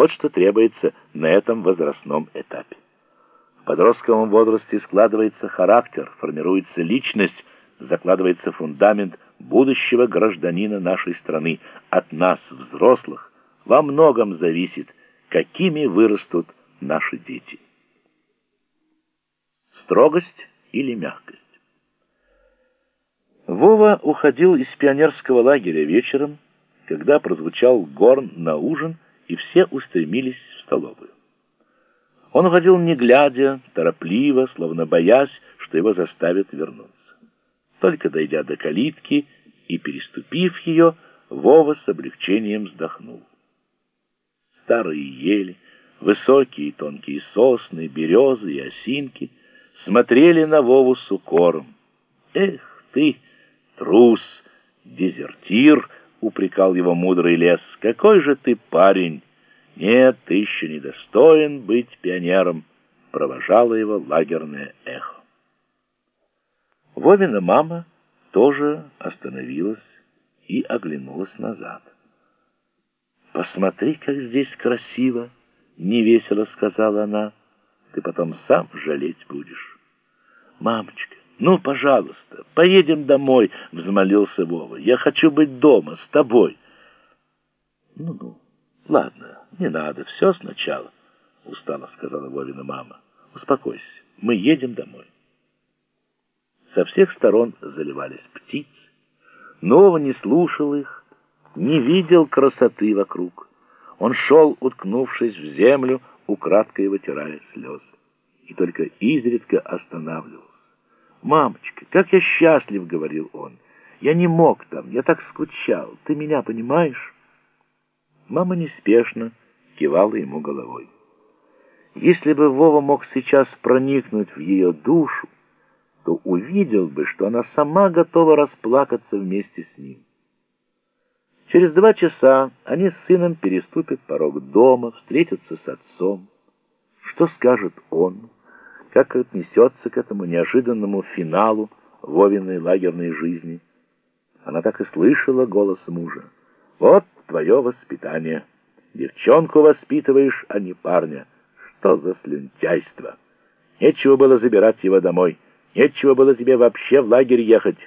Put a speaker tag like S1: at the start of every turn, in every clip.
S1: Вот что требуется на этом возрастном этапе. В подростковом возрасте складывается характер, формируется личность, закладывается фундамент будущего гражданина нашей страны. От нас, взрослых, во многом зависит, какими вырастут наши дети. Строгость или мягкость? Вова уходил из пионерского лагеря вечером, когда прозвучал горн на ужин, и все устремились в столовую. Он уходил не глядя, торопливо, словно боясь, что его заставят вернуться. Только дойдя до калитки и переступив ее, Вова с облегчением вздохнул. Старые ели, высокие и тонкие сосны, березы и осинки смотрели на Вову с укором. «Эх ты, трус, дезертир!» — упрекал его мудрый лес. «Какой же ты парень! Нет, ты еще не достоин быть пионером!» — провожало его лагерное эхо. Вовина мама тоже остановилась и оглянулась назад. «Посмотри, как здесь красиво!» — невесело сказала она. «Ты потом сам жалеть будешь». «Мамочка, ну, пожалуйста, поедем домой!» — взмолился Вова. «Я хочу быть дома с тобой». «Ну-ну, ладно, не надо, все сначала», — устало сказала Вовина мама. «Успокойся, мы едем домой». Со всех сторон заливались птицы. Нова не слушал их, не видел красоты вокруг. Он шел, уткнувшись в землю, украдкой вытирая слезы. И только изредка останавливался. «Мамочка, как я счастлив!» — говорил он. «Я не мог там, я так скучал. Ты меня понимаешь?» Мама неспешно кивала ему головой. Если бы Вова мог сейчас проникнуть в ее душу, то увидел бы, что она сама готова расплакаться вместе с ним. Через два часа они с сыном переступят порог дома, встретятся с отцом. Что скажет он? Как отнесется к этому неожиданному финалу Вовиной лагерной жизни? Она так и слышала голос мужа. «Вот твое воспитание. Девчонку воспитываешь, а не парня. Что за слюнтяйство! Нечего было забирать его домой». Нечего было тебе вообще в лагерь ехать.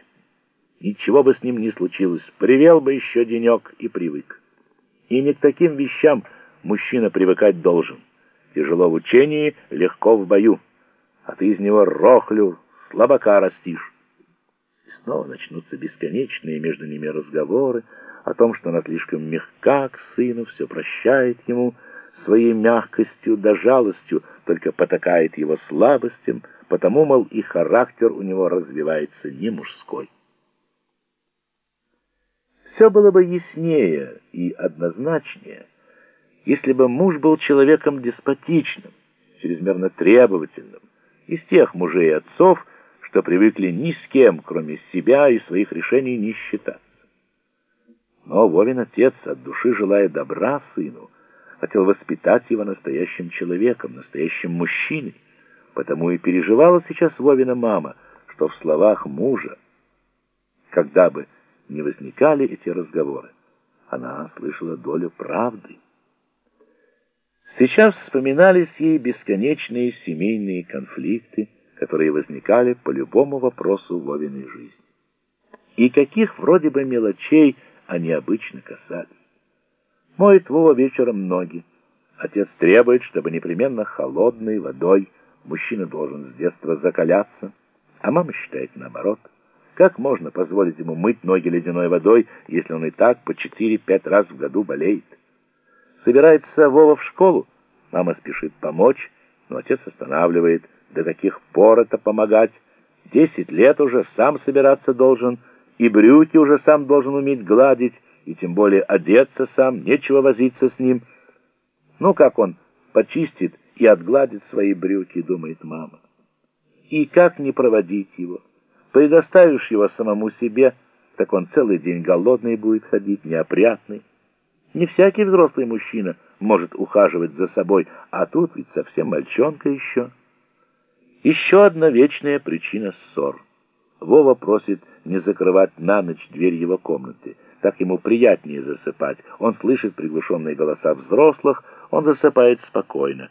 S1: Ничего бы с ним не случилось. Привел бы еще денек и привык. И не к таким вещам мужчина привыкать должен. Тяжело в учении, легко в бою. А ты из него рохлю, слабака растишь. И снова начнутся бесконечные между ними разговоры о том, что она слишком мягка к сыну, все прощает ему, своей мягкостью да жалостью только потакает его слабостям, потому, мол, и характер у него развивается не мужской. Все было бы яснее и однозначнее, если бы муж был человеком деспотичным, чрезмерно требовательным, из тех мужей и отцов, что привыкли ни с кем, кроме себя и своих решений, не считаться. Но Вовин отец, от души желая добра сыну, хотел воспитать его настоящим человеком, настоящим мужчиной. Потому и переживала сейчас Вовина мама, что в словах мужа, когда бы не возникали эти разговоры, она слышала долю правды. Сейчас вспоминались ей бесконечные семейные конфликты, которые возникали по любому вопросу Вовиной жизни. И каких вроде бы мелочей они обычно касались. Моет Вова вечером ноги. Отец требует, чтобы непременно холодной водой мужчина должен с детства закаляться, а мама считает наоборот. Как можно позволить ему мыть ноги ледяной водой, если он и так по 4-5 раз в году болеет? Собирается Вова в школу, мама спешит помочь, но отец останавливает. До каких пор это помогать? Десять лет уже сам собираться должен, и брюки уже сам должен уметь гладить, и тем более одеться сам, нечего возиться с ним. Ну, как он почистит и отгладит свои брюки, думает мама. И как не проводить его? Предоставишь его самому себе, так он целый день голодный будет ходить, неопрятный. Не всякий взрослый мужчина может ухаживать за собой, а тут ведь совсем мальчонка еще. Еще одна вечная причина ссор. Вова просит не закрывать на ночь дверь его комнаты. Так ему приятнее засыпать. Он слышит приглушенные голоса взрослых, Он засыпает спокойно.